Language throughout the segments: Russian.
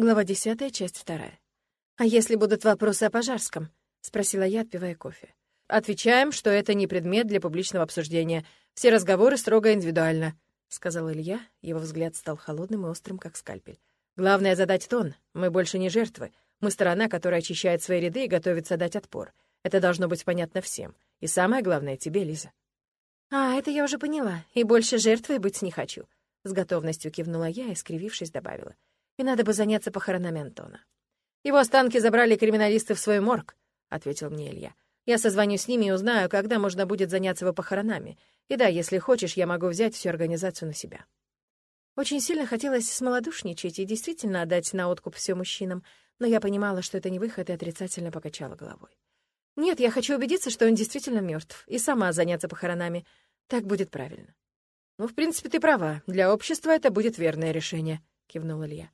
Глава 10, часть 2. «А если будут вопросы о Пожарском?» — спросила я, отпивая кофе. «Отвечаем, что это не предмет для публичного обсуждения. Все разговоры строго индивидуально», — сказал Илья. Его взгляд стал холодным и острым, как скальпель. «Главное — задать тон. Мы больше не жертвы. Мы сторона, которая очищает свои ряды и готовится дать отпор. Это должно быть понятно всем. И самое главное — тебе, Лиза». «А, это я уже поняла. И больше жертвой быть не хочу», — с готовностью кивнула я и, скривившись, добавила и надо бы заняться похоронами Антона. «Его останки забрали криминалисты в свой морг», — ответил мне Илья. «Я созвоню с ними и узнаю, когда можно будет заняться его похоронами. И да, если хочешь, я могу взять всю организацию на себя». Очень сильно хотелось смолодушничать и действительно отдать на откуп все мужчинам, но я понимала, что это не выход, и отрицательно покачала головой. «Нет, я хочу убедиться, что он действительно мертв, и сама заняться похоронами. Так будет правильно». «Ну, в принципе, ты права. Для общества это будет верное решение», — кивнул Илья.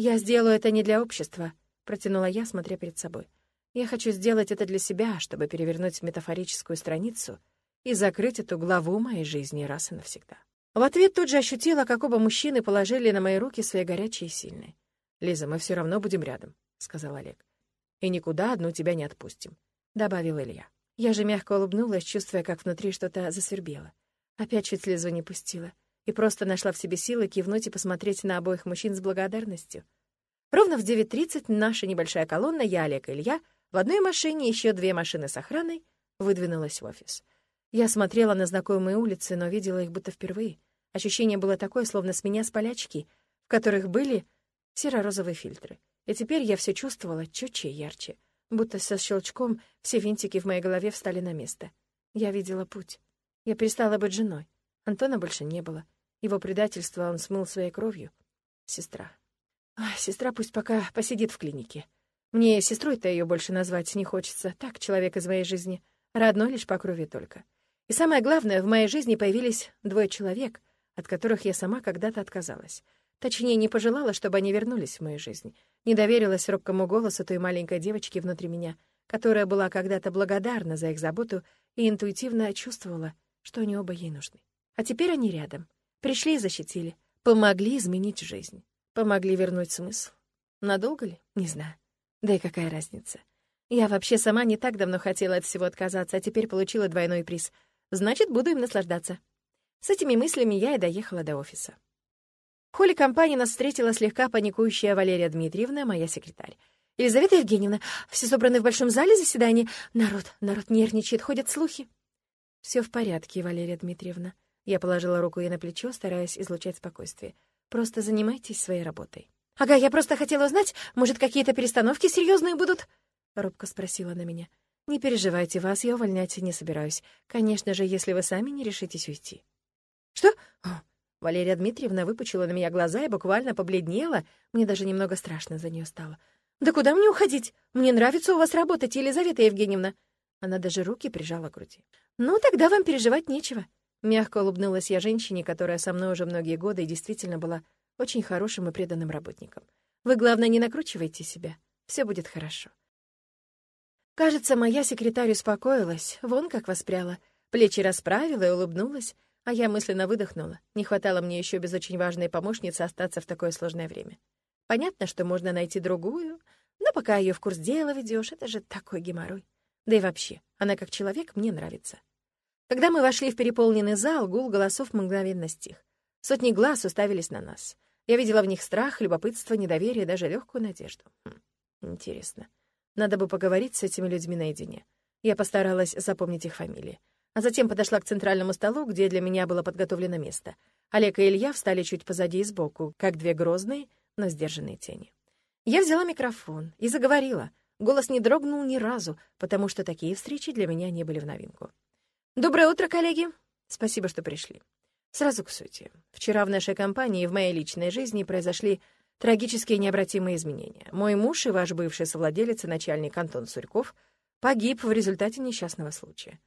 «Я сделаю это не для общества», — протянула я, смотря перед собой. «Я хочу сделать это для себя, чтобы перевернуть метафорическую страницу и закрыть эту главу моей жизни раз и навсегда». В ответ тут же ощутила, как оба мужчины положили на мои руки свои горячие и сильные. «Лиза, мы все равно будем рядом», — сказал Олег. «И никуда одну тебя не отпустим», — добавил Илья. Я же мягко улыбнулась, чувствуя, как внутри что-то засвербело. Опять чуть слезу не пустила и просто нашла в себе силы кивнуть и посмотреть на обоих мужчин с благодарностью. Ровно в 9.30 наша небольшая колонна, я, Олег и Илья, в одной машине, еще две машины с охраной, выдвинулась в офис. Я смотрела на знакомые улицы, но видела их будто впервые. Ощущение было такое, словно с меня спали очки, в которых были серо-розовые фильтры. И теперь я все чувствовала четче и ярче, будто со щелчком все винтики в моей голове встали на место. Я видела путь. Я перестала быть женой. Антона больше не было. Его предательство он смыл своей кровью. Сестра. Ах, сестра пусть пока посидит в клинике. Мне сестрой-то ее больше назвать не хочется. Так, человек из моей жизни. Родной лишь по крови только. И самое главное, в моей жизни появились двое человек, от которых я сама когда-то отказалась. Точнее, не пожелала, чтобы они вернулись в мою жизнь. Не доверилась робкому голосу той маленькой девочки внутри меня, которая была когда-то благодарна за их заботу и интуитивно чувствовала, что они оба ей нужны. А теперь они рядом. Пришли и защитили. Помогли изменить жизнь. Помогли вернуть смысл. Надолго ли? Не знаю. Да и какая разница? Я вообще сама не так давно хотела от всего отказаться, а теперь получила двойной приз. Значит, буду им наслаждаться. С этими мыслями я и доехала до офиса. В холле компании нас встретила слегка паникующая Валерия Дмитриевна, моя секретарь. «Елизавета Евгеньевна, все собраны в большом зале заседания. Народ, народ нервничает, ходят слухи». Все в порядке, Валерия Дмитриевна», я положила руку ей на плечо, стараясь излучать спокойствие. «Просто занимайтесь своей работой». «Ага, я просто хотела узнать, может, какие-то перестановки серьезные будут?» Робко спросила на меня. «Не переживайте, вас я увольнять не собираюсь. Конечно же, если вы сами не решитесь уйти». «Что?» О, Валерия Дмитриевна выпучила на меня глаза и буквально побледнела. Мне даже немного страшно за нее стало. «Да куда мне уходить? Мне нравится у вас работать, Елизавета Евгеньевна». Она даже руки прижала к груди. «Ну, тогда вам переживать нечего. Мягко улыбнулась я женщине, которая со мной уже многие годы и действительно была очень хорошим и преданным работником. «Вы, главное, не накручивайте себя. Все будет хорошо». Кажется, моя секретарь успокоилась, вон как воспряла. Плечи расправила и улыбнулась, а я мысленно выдохнула. Не хватало мне еще без очень важной помощницы остаться в такое сложное время. Понятно, что можно найти другую, но пока ее в курс дела ведешь, это же такой геморрой. Да и вообще, она как человек мне нравится. Когда мы вошли в переполненный зал, гул голосов мгновенно стих. Сотни глаз уставились на нас. Я видела в них страх, любопытство, недоверие, даже легкую надежду. Хм, интересно. Надо бы поговорить с этими людьми наедине. Я постаралась запомнить их фамилии. А затем подошла к центральному столу, где для меня было подготовлено место. Олег и Илья встали чуть позади и сбоку, как две грозные, но сдержанные тени. Я взяла микрофон и заговорила. Голос не дрогнул ни разу, потому что такие встречи для меня не были в новинку. Доброе утро, коллеги. Спасибо, что пришли. Сразу к сути. Вчера в нашей компании и в моей личной жизни произошли трагические необратимые изменения. Мой муж и ваш бывший совладелец и начальник Антон Сурьков погиб в результате несчастного случая.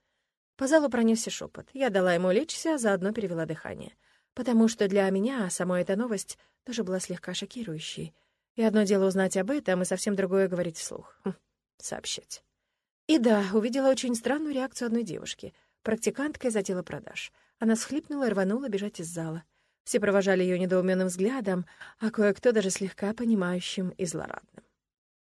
По залу пронесся шепот. Я дала ему лечься, а заодно перевела дыхание. Потому что для меня сама эта новость тоже была слегка шокирующей. И одно дело узнать об этом, и совсем другое говорить вслух. Хм, сообщать. И да, увидела очень странную реакцию одной девушки — практиканткой из отдела продаж. Она схлипнула и рванула бежать из зала. Все провожали ее недоуменным взглядом, а кое-кто даже слегка понимающим и злорадным.